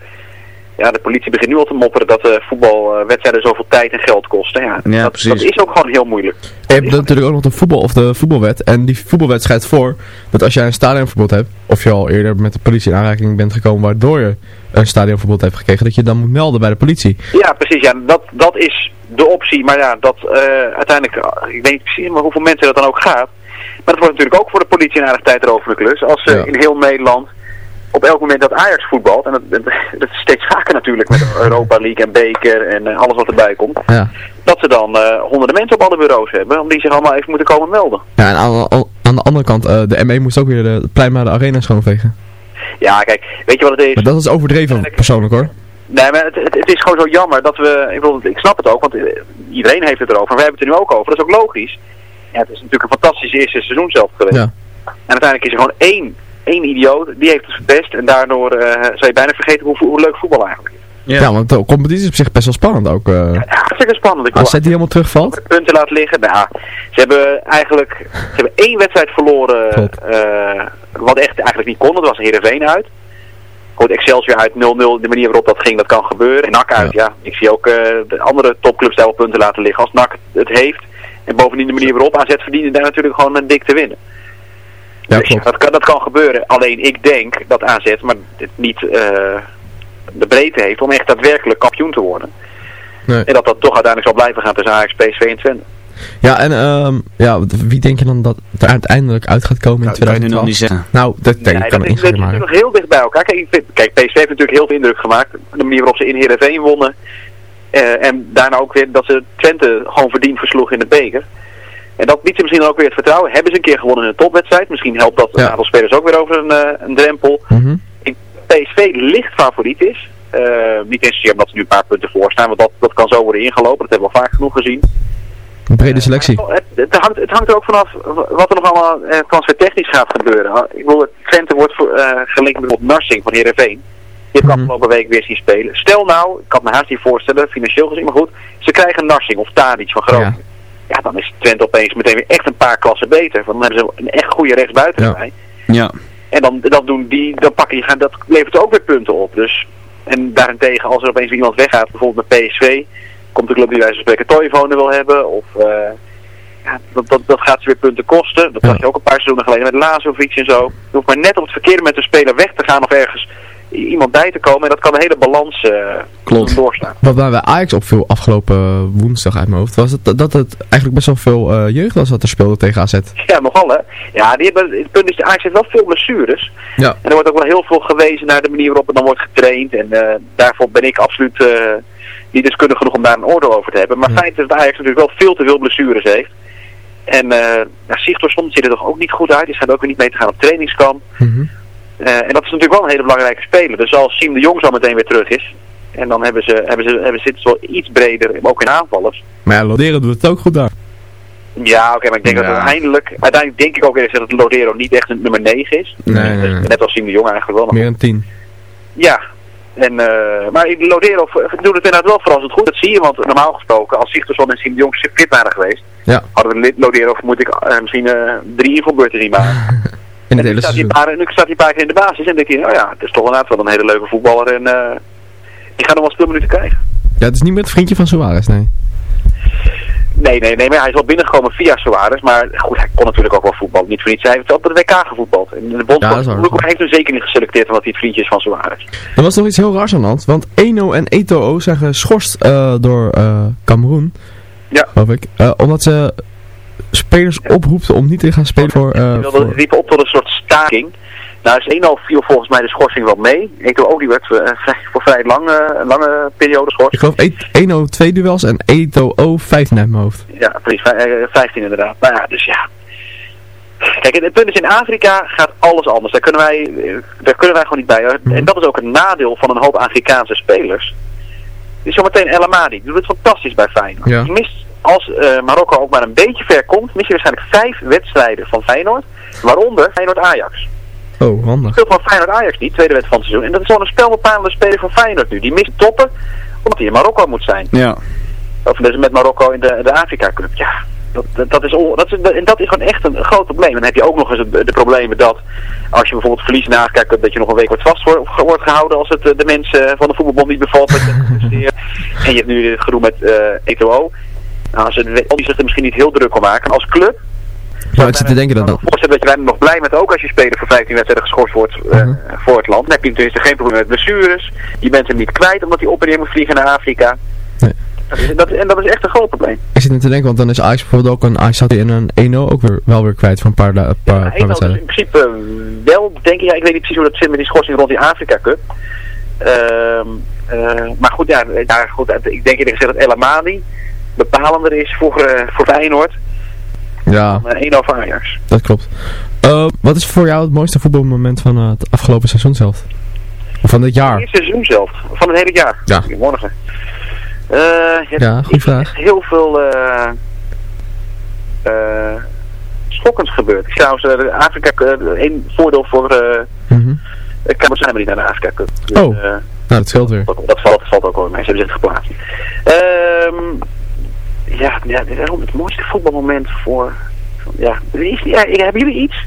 [SPEAKER 10] Ja, de politie begint nu al te mopperen dat de voetbalwedstrijden zoveel tijd en geld kosten. Ja,
[SPEAKER 7] Ja,
[SPEAKER 10] dat,
[SPEAKER 7] precies.
[SPEAKER 10] dat is ook gewoon heel moeilijk.
[SPEAKER 6] Je hebt natuurlijk ook nog de voetbal of de voetbalwet. En die voetbalwet schrijft voor dat als jij een stadionverbod hebt, of je al eerder met de politie in aanraking bent gekomen waardoor je een stadionverbod hebt gekregen, dat je dan moet melden bij de politie.
[SPEAKER 10] Ja, precies. Ja, dat, dat is de optie. Maar ja, dat eh, uiteindelijk, eh, ik weet niet precies maar hoeveel mensen dat dan ook gaat. Maar dat wordt natuurlijk ook voor de politie een aardig tijd erover de klus. Als ze
[SPEAKER 6] Ja.
[SPEAKER 10] in heel Nederland op elk moment dat Ajax voetbalt, en dat, dat, dat is steeds vaker natuurlijk met Europa League en beker en eh, alles wat erbij komt,
[SPEAKER 6] Ja.
[SPEAKER 10] dat ze dan eh, honderden mensen op alle bureaus hebben, om die zich allemaal even moeten komen melden.
[SPEAKER 6] Ja, en aan, aan- de andere kant, eh, de ME moest ook weer de plein naar de arena schoonvegen.
[SPEAKER 10] Ja, kijk, weet je wat het is?
[SPEAKER 6] Maar dat is overdreven persoonlijk hoor.
[SPEAKER 10] Nee, maar het, het, het is gewoon zo jammer dat we... Ik, bedoel, ik snap het ook, want iedereen heeft het erover. Maar we hebben het er nu ook over. Dat is ook logisch. Ja, het is natuurlijk een fantastisch eerste seizoen zelf geweest.
[SPEAKER 6] Ja.
[SPEAKER 10] En uiteindelijk is er gewoon één, één idioot. Die heeft het verpest. En daardoor eh, zou je bijna vergeten hoe, hoe leuk voetbal eigenlijk is.
[SPEAKER 6] Ja, want de competitie is op zich best wel spannend ook. eh
[SPEAKER 10] Ja, hartstikke spannend. Ik
[SPEAKER 6] als
[SPEAKER 10] wil
[SPEAKER 6] die helemaal terugvalt.
[SPEAKER 10] punten laten liggen. Nou, ze hebben eigenlijk ze hebben één wedstrijd verloren. eh, wat echt eigenlijk niet kon. Dat was Heerenveen uit. Goed, Excelsior uit 0-0. De manier waarop dat ging, dat kan gebeuren. En NAC uit, ja. Ik zie ook eh, de andere topclubs daar wel punten laten liggen. Als NAC het heeft. En bovendien de manier waarop AZ verdienen daar natuurlijk gewoon een dik te winnen.
[SPEAKER 6] Ja,
[SPEAKER 10] Dus dat, kan, dat kan gebeuren. Alleen ik denk dat AZ maar niet eh, de breedte heeft om echt daadwerkelijk kampioen te worden.
[SPEAKER 6] Nee.
[SPEAKER 10] En dat dat toch uiteindelijk zal blijven gaan tussen Ajax, PSV en Twente.
[SPEAKER 6] Ja, en ehm, ja, wie denk je dan dat het er uiteindelijk uit gaat komen in
[SPEAKER 7] Nou, dat kan je nu
[SPEAKER 6] 2012?
[SPEAKER 7] nog niet zeggen.
[SPEAKER 6] Nou, dat, Nee, ik kan
[SPEAKER 10] dat is, dat is nog heel dicht bij elkaar. Kijk, kijk, PSV heeft natuurlijk heel veel indruk gemaakt. De manier waarop ze in Heerenveen wonnen. Eh, en daarna ook weer dat ze Twente gewoon verdiend versloeg in de beker. En dat biedt ze misschien dan ook weer het vertrouwen. Hebben ze een keer gewonnen in een topwedstrijd. Misschien helpt dat een aantal spelers ook weer over een, eh, een drempel. Ik, PSV licht favoriet is. Eh, niet eens zozeer omdat ze nu een paar punten voor staan. Want dat, dat kan zo worden ingelopen. Dat hebben we al vaak genoeg gezien.
[SPEAKER 6] Een brede selectie.
[SPEAKER 10] Het, het, hangt, het hangt er ook vanaf wat er nog allemaal transfertechnisch gaat gebeuren. Ik bedoel, Twente wordt gelinkt met Narsing van Heerenveen. Die heb ik afgelopen week weer zien spelen. Stel nou, ik kan me haast niet voorstellen, financieel gezien, maar goed. Ze krijgen Narsing of Tadic van Groningen. Ja. dan is Twente opeens meteen weer echt een paar klassen beter. Want dan hebben ze een echt goede rechtsbuiten erbij.
[SPEAKER 7] Ja.
[SPEAKER 10] En dan, dan doen die, dan pakken die, gaan, dat levert ook weer punten op. Dus, en daarentegen, als er opeens weer iemand weggaat, bijvoorbeeld met PSV, komt de club die wij zo spreken wil hebben, of eh, ja, dat, dat, dat gaat ze weer punten kosten. Dat zag je ook een paar seizoenen geleden met Lazovic en zo. Je hoeft maar net op het verkeerde met een speler weg te gaan of ergens iemand bij te komen en dat kan de hele balans eh doorstaan.
[SPEAKER 6] Wat bij Ajax opviel afgelopen woensdag uit mijn hoofd, was het, dat het eigenlijk best wel veel eh, jeugd was wat er speelde tegen AZ.
[SPEAKER 10] Ja, nogal hè. Ja, die hebben, het punt is, Ajax heeft wel veel blessures.
[SPEAKER 6] Ja.
[SPEAKER 10] En er wordt ook wel heel veel gewezen naar de manier waarop het dan wordt getraind. En eh, daarvoor ben ik absoluut eh, niet deskundig genoeg om daar een oordeel over te hebben. Maar feit is dat Ajax natuurlijk wel veel te veel blessures heeft. En uh, nou, Sigtorsson ziet er toch ook niet goed uit. Die schijnt ook weer niet mee te gaan op trainingskamp. Eh, en dat is natuurlijk wel een hele belangrijke speler. Dus als Siem de Jong zo meteen weer terug is. En dan hebben ze, hebben ze, hebben ze zitten ze wel iets breder, ook in aanvallers.
[SPEAKER 6] Maar ja, Loderen doet het ook goed daar.
[SPEAKER 10] Ja, oké, maar ik denk
[SPEAKER 6] Ja.
[SPEAKER 10] dat uiteindelijk, uiteindelijk denk ik ook weer dat Lodero niet echt een nummer 9 is.
[SPEAKER 6] Nee, nee.
[SPEAKER 10] Net als Siem de Jong eigenlijk wel.
[SPEAKER 6] Meer een 10.
[SPEAKER 10] Ja, en, eh, maar Lodero doet het inderdaad wel verrassend goed. Dat zie je, want normaal gesproken, als Sigtersson en Siem de Jong fit waren geweest,
[SPEAKER 6] Ja.
[SPEAKER 10] hadden we Lodero moet ik eh, misschien eh, drie invalbeurten zien maken. Staat hij
[SPEAKER 6] seizoen.
[SPEAKER 10] een paar, staat hij een paar keer in de basis en denk je, nou ja, het is toch inderdaad wel een hele leuke voetballer en eh ik ga nog wel speelminuten krijgen.
[SPEAKER 6] Ja, het is niet meer het vriendje van Suarez, nee.
[SPEAKER 10] Nee, nee, nee, maar hij is wel binnengekomen via Suarez. Maar goed, hij kon natuurlijk ook wel voetballen. Niet voor niets. Hij heeft op de WK gevoetbald. En de bond
[SPEAKER 6] Ja,
[SPEAKER 10] heeft hem zeker niet geselecteerd omdat hij het vriendje is van Suarez.
[SPEAKER 6] Er was nog iets heel raars aan de hand, want Eno en Eto'o zijn geschorst eh, door eh Cameroen.
[SPEAKER 10] Ja.
[SPEAKER 6] Geloof ik. Omdat ze spelers oproepten om niet te gaan spelen voor...
[SPEAKER 10] wilde
[SPEAKER 6] voor-
[SPEAKER 10] riepen op tot een soort staking. Nou, is 1 viel volgens mij de schorsing wel mee. Eto'o die werd eh, vrij- voor vrij lange, lange periode geschorst.
[SPEAKER 6] Ik geloof E- Eno twee duels en Eto'o vijf uit mijn hoofd.
[SPEAKER 10] Ja, precies. vij- eh, 15 inderdaad. Nou ja, dus ja. Kijk, het- punt is in Afrika gaat alles anders. Daar kunnen wij, daar kunnen wij gewoon niet bij. hoor. En dat is ook het nadeel van een hoop Afrikaanse spelers. Die zometeen El Amadi, die doet het fantastisch bij Feyenoord.
[SPEAKER 6] Ja.
[SPEAKER 10] Die mist, als eh, Marokko ook maar een beetje ver komt, mist hij waarschijnlijk vijf wedstrijden van Feyenoord. Waaronder Feyenoord-Ajax.
[SPEAKER 6] Oh, handig.
[SPEAKER 10] Speelt van Feyenoord-Ajax niet, tweede wedstrijd van het seizoen. En dat is gewoon een spelbepalende speler van Feyenoord nu. Die mist toppen, omdat hij in Marokko moet zijn.
[SPEAKER 7] Ja.
[SPEAKER 10] Of dus met Marokko in de, de Afrika Cup. Ja, dat, dat, dat is, on- dat, is, en dat is gewoon echt een, groot probleem. En dan heb je ook nog eens de, de problemen dat als je bijvoorbeeld Afrika Cup, dat je nog een week wordt vast wordt, wordt gehouden als het eh, de mensen van de voetbalbond niet bevalt. je en je hebt nu het gedoe met eh ETO. Nou, het, die zich er misschien niet heel druk om maken. Als club
[SPEAKER 6] Nou, ik zit te denken dat...
[SPEAKER 10] ik me voorstellen dat je daar nog blij bent, ook als je speler voor 15 wedstrijden geschorst wordt eh, voor het land. Dan heb je tenminste geen probleem met blessures. Je bent hem niet kwijt omdat hij op en neer moet vliegen naar Afrika.
[SPEAKER 6] Nee.
[SPEAKER 10] Dat is, dat, en dat is echt een groot probleem.
[SPEAKER 6] Ik zit nu te denken, want dan is Ajax bijvoorbeeld ook een Ajax en een 1-0 ook weer, wel weer kwijt voor een paar, paar, paar
[SPEAKER 10] Eenmaal dus
[SPEAKER 6] wedstrijden.
[SPEAKER 10] in principe wel, denk ik. Ja, ik weet niet precies hoe dat zit met die schorsing rond die Afrika Cup. Ehm, eh, maar goed, ja, ja, goed, ik denk eerlijk gezegd dat El Amadi bepalender is voor, eh, voor Feyenoord.
[SPEAKER 6] Ja,
[SPEAKER 10] Dan, eh, 1 over Ajax.
[SPEAKER 6] dat klopt. Eh, wat is voor jou het mooiste voetbalmoment van eh, het afgelopen seizoen zelf? Of van dit
[SPEAKER 10] Het
[SPEAKER 6] jaar?
[SPEAKER 10] eerste seizoen zelf, van het hele jaar.
[SPEAKER 6] Ja.
[SPEAKER 10] Eh, je
[SPEAKER 6] Ja, goede vraag.
[SPEAKER 10] heel veel eh eh, schokkends gebeurd. Trouwens, eh, de Afrika, eh, één voordeel voor eh
[SPEAKER 6] Mhm.
[SPEAKER 10] Cameroen zijn we niet naar de Afrika Cup. Dus,
[SPEAKER 6] Oh.
[SPEAKER 10] eh,
[SPEAKER 6] Nou, dat scheelt weer.
[SPEAKER 10] dat, dat valt, valt ook wel mee. Ze hebben zich geplaatst. Ehm ja, ja, is het mooiste voetbalmoment voor... Ja, is, ja, hebben jullie iets?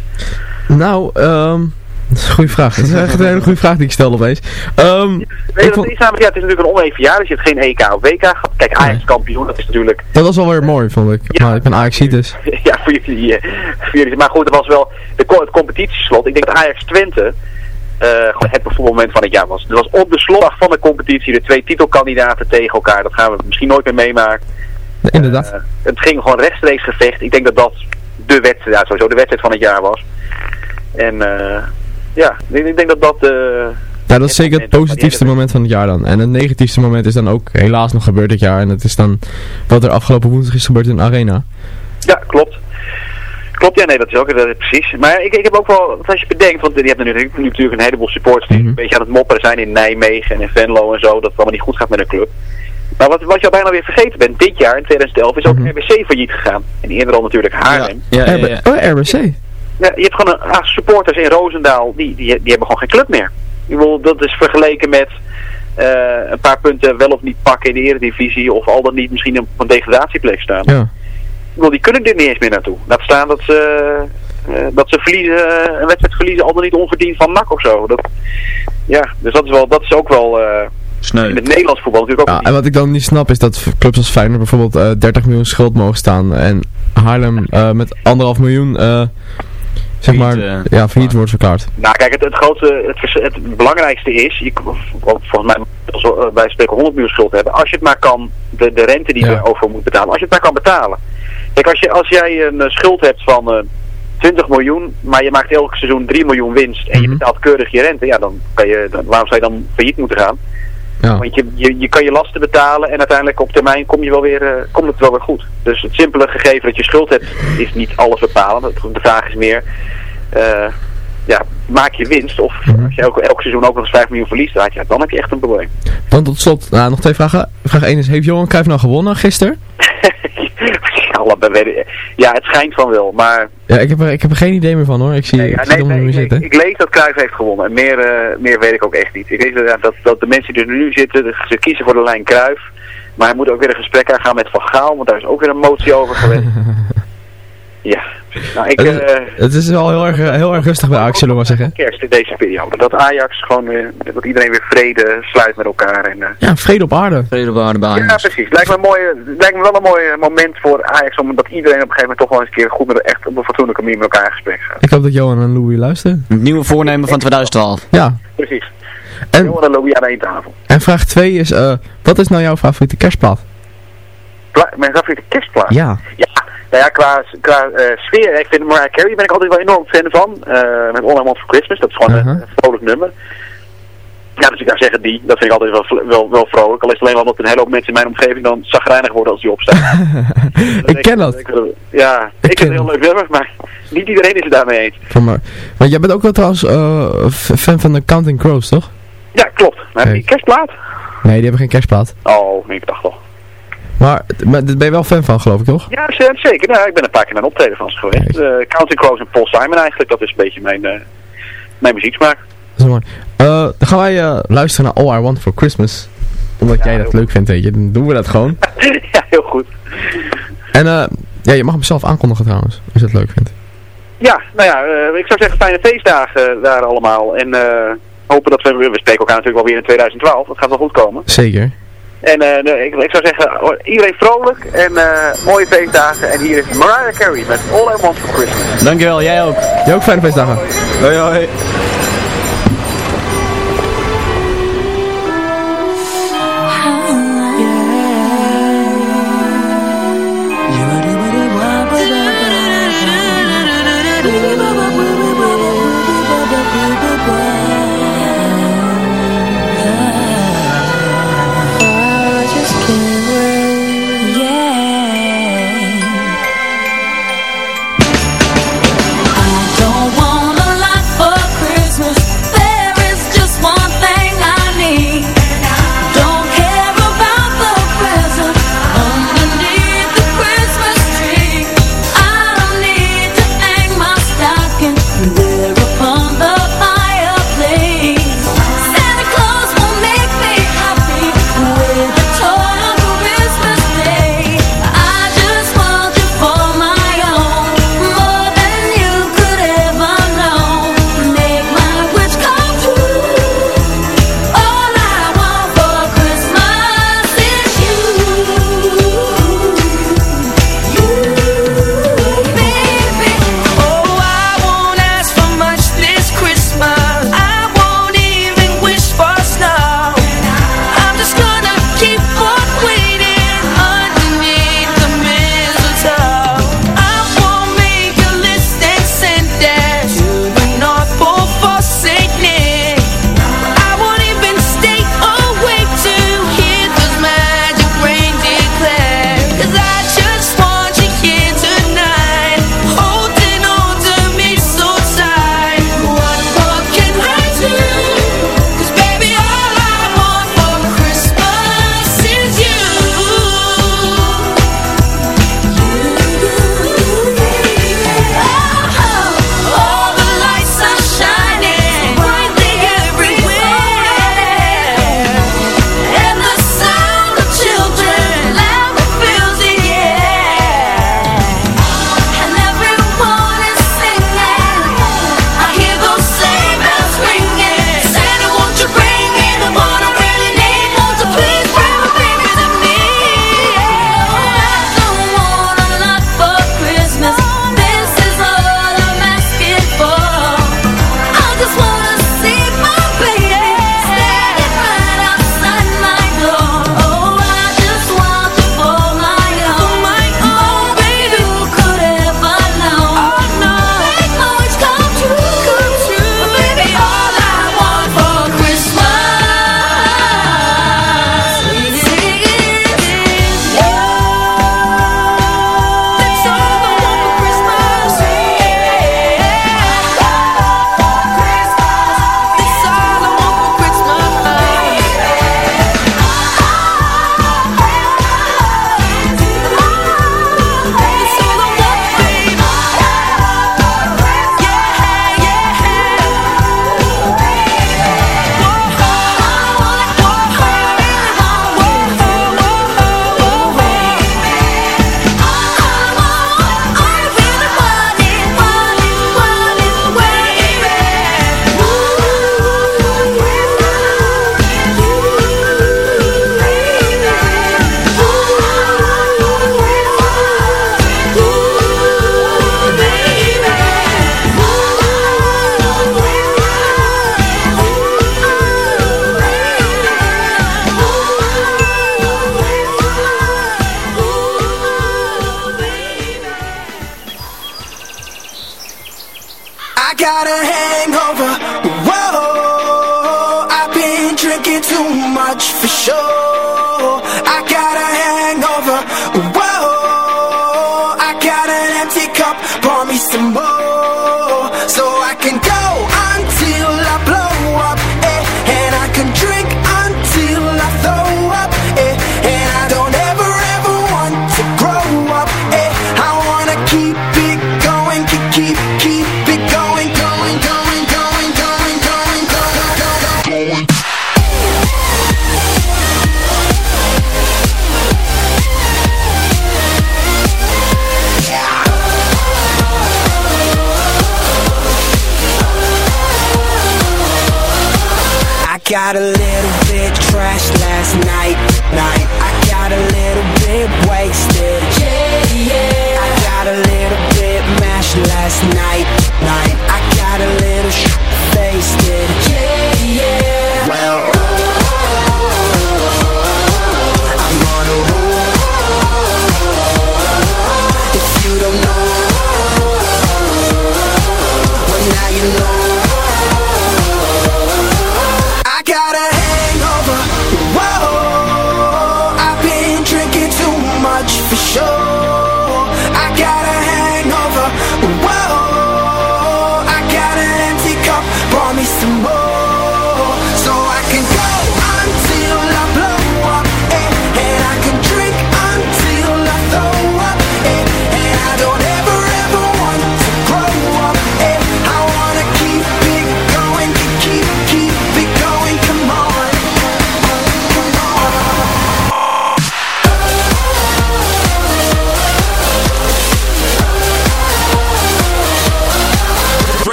[SPEAKER 6] Nou, ehm dat is een goede vraag. Dat is echt een hele goede vraag die ik stelde opeens.
[SPEAKER 10] Nee,
[SPEAKER 6] ik vond,
[SPEAKER 10] het, is namelijk, ja, het is natuurlijk een oneven jaar, dus je hebt geen EK of WK gehad. Kijk, Ajax kampioen, dat is natuurlijk...
[SPEAKER 6] dat was wel weer mooi, vond ik. Maar ik ben ajax dus.
[SPEAKER 10] ja, voor jullie, eh, voor jullie. Maar goed, het was wel de, het competitieslot. Ik denk dat Ajax Twente eh, gewoon het voetbalmoment van het jaar was. Het was op de slotdag van de competitie de twee titelkandidaten tegen elkaar. Dat gaan we misschien nooit meer meemaken.
[SPEAKER 6] Inderdaad.
[SPEAKER 10] Eh, het ging gewoon rechtstreeks gevecht. Ik denk dat dat de wedstrijd, ja, sowieso de wedstrijd van het jaar was. En eh, ja, ik, ik denk dat dat... eh,
[SPEAKER 6] Ja, dat is zeker het positiefste moment van het jaar dan. En het negatiefste moment is dan ook helaas nog gebeurd dit jaar. En dat is dan wat er afgelopen woensdag is gebeurd in de Arena.
[SPEAKER 10] Ja, klopt. Klopt, ja, nee, dat is ook dat is precies. Maar ik, ik heb ook wel, als je bedenkt, want je hebt natuurlijk, nu natuurlijk een heleboel supporters die
[SPEAKER 6] Mhm.
[SPEAKER 10] een beetje aan het mopperen zijn in Nijmegen en in Venlo en zo, dat het allemaal niet goed gaat met een club. Maar wat, wat je al bijna weer vergeten bent, dit jaar, in 2011, is ook
[SPEAKER 6] Mhm.
[SPEAKER 10] RBC failliet gegaan. En eerder al natuurlijk Haarlem.
[SPEAKER 7] Ja, ja, ja.
[SPEAKER 6] Oh, RBC.
[SPEAKER 10] Ja, je hebt gewoon een, ah, supporters in Roosendaal, die, die, die hebben gewoon geen club meer. Ik bedoel, dat is vergeleken met eh, een paar punten wel of niet pakken in de eredivisie, of al dan niet misschien op een degradatieplek staan.
[SPEAKER 6] Ja.
[SPEAKER 10] Ik bedoel, die kunnen er niet eens meer naartoe. Laat staan dat ze, eh, dat ze verliezen, een wedstrijd verliezen, al dan niet onverdiend van NAC of zo. Dat, ja, dus dat is, wel, dat is ook wel eh,
[SPEAKER 7] Sneu.
[SPEAKER 10] in het Nederlands voetbal natuurlijk ook
[SPEAKER 6] Ja,
[SPEAKER 10] niet.
[SPEAKER 6] en wat ik dan niet snap is dat clubs als Feyenoord bijvoorbeeld eh 30 miljoen schuld mogen staan. En Haarlem eh, met anderhalf miljoen, eh, zeg maar,
[SPEAKER 7] Failliet, eh,
[SPEAKER 6] ja, failliet wordt verklaard.
[SPEAKER 10] Nou kijk, het, het grootste, het, het belangrijkste is, je, vol- volgens mij als we, eh, bij spreken 100 miljoen schuld hebben, als je het maar kan, de, de rente die
[SPEAKER 6] Ja.
[SPEAKER 10] je erover moet betalen, als je het maar kan betalen. Kijk, als, je, als jij een eh, schuld hebt van eh 20 miljoen, maar je maakt elk seizoen 3 miljoen winst en je
[SPEAKER 6] Mhm.
[SPEAKER 10] betaalt keurig je rente, ja, dan kan je, dan, waarom zou je dan failliet moeten gaan?
[SPEAKER 6] Ja.
[SPEAKER 10] Want je, je, je kan je lasten betalen en uiteindelijk op termijn kom je wel weer, eh, komt het wel weer goed. Dus het simpele gegeven dat je schuld hebt is niet alles bepalend. De vraag is meer, eh, ja, maak je winst of
[SPEAKER 6] Mhm.
[SPEAKER 10] als je elk, elk seizoen ook nog eens 5 miljoen verliest, dan, ja, dan heb je echt een probleem.
[SPEAKER 6] Dan tot slot, nou, nog twee vragen. Vraag 1 is, heeft Johan Cruijff nou gewonnen gisteren?
[SPEAKER 10] Allebei ja, het schijnt van wel, maar
[SPEAKER 6] Ja, ik heb, er, ik heb er geen idee meer van hoor. Ik zie,
[SPEAKER 10] nee,
[SPEAKER 6] ik zie
[SPEAKER 10] nee, nee, ik,
[SPEAKER 6] zitten.
[SPEAKER 10] ik lees dat Cruijff heeft gewonnen en meer, eh, meer weet ik ook echt niet. Ik lees dat, dat, dat de mensen die er nu zitten, ze kiezen voor de lijn Cruijff, maar hij moet ook weer een gesprek aangaan met Van Gaal, want daar is ook weer een motie over geweest. Ja, nou ik...
[SPEAKER 6] Het is,
[SPEAKER 10] eh,
[SPEAKER 6] het is wel heel erg, eh, heel erg rustig bij Ajax, zullen we maar zeggen.
[SPEAKER 10] kerst in deze periode. Dat Ajax gewoon weer, dat iedereen weer vrede sluit met elkaar. En, eh,
[SPEAKER 6] Ja, vrede op aarde.
[SPEAKER 7] Vrede op aarde bij
[SPEAKER 10] ja, precies. Lijkt me, een mooie, lijkt me wel een mooi eh, moment voor Ajax, omdat iedereen op een gegeven moment toch wel eens een keer goed met echt op een fatsoenlijke manier met elkaar in gesprek gaat.
[SPEAKER 6] Ik hoop dat Johan en Louis luisteren.
[SPEAKER 7] Het nieuwe voornemen van 2012.
[SPEAKER 6] Ja.
[SPEAKER 10] Precies.
[SPEAKER 6] En,
[SPEAKER 10] Johan en Louis aan één tafel.
[SPEAKER 6] en vraag 2 is, eh, wat is nou jouw favoriete kerstplaat?
[SPEAKER 10] Pla mijn favoriete kerstplaat?
[SPEAKER 6] Ja.
[SPEAKER 10] Ja, nou ja, qua, qua eh, sfeer, ik vind Mariah Carey ben ik altijd wel enorm fan van. eh, met All I Want For Christmas, dat is gewoon
[SPEAKER 6] Uh-huh.
[SPEAKER 10] een, een vrolijk nummer. Ja, dus ik zou zeggen die, dat vind ik altijd wel, wel, wel vrolijk. Al is het alleen wel dat een hele hoop mensen in mijn omgeving dan zagrijnig worden als die opstaan.
[SPEAKER 6] ik ken dat.
[SPEAKER 10] Ik- ja,
[SPEAKER 6] Ik
[SPEAKER 10] vind het heel leuk nummer, maar niet iedereen is het daarmee eens.
[SPEAKER 6] Maar. Maar jij bent ook wel trouwens eh, fan van de Counting Crows, toch?
[SPEAKER 10] Ja, klopt. Maar heb je die kerstplaat?
[SPEAKER 6] Nee, die hebben geen kerstplaat.
[SPEAKER 10] Oh, nee, ik dacht toch.
[SPEAKER 6] Maar, maar daar ben je wel fan van, geloof ik, toch?
[SPEAKER 10] Ja, zeker. Nou, ik ben een paar keer naar een optreden van ze geweest. Uh, Counting Crows en Paul Simon eigenlijk, dat is een beetje mijn, eh, mijn muzieksmaak.
[SPEAKER 6] Dat is mooi. Eh, dan gaan wij eh, luisteren naar All I Want For Christmas. Omdat jij dat leuk vindt, weet je. Dan doen we dat gewoon.
[SPEAKER 10] ja, heel goed.
[SPEAKER 6] En eh, ja, je mag hem zelf aankondigen trouwens, als je het leuk vindt.
[SPEAKER 10] Ja, nou ja, eh, ik zou zeggen fijne feestdagen daar allemaal. En eh, hopen dat we, we spreken elkaar natuurlijk wel weer in 2012. Dat gaat wel goed komen.
[SPEAKER 6] Zeker.
[SPEAKER 10] En eh, ik, ik zou zeggen, iedereen vrolijk en eh, mooie feestdagen. En hier is Mariah Carey met All I Want For Christmas.
[SPEAKER 7] Dankjewel, jij ook.
[SPEAKER 6] Jij ook fijne feestdagen.
[SPEAKER 7] Hoi hoi.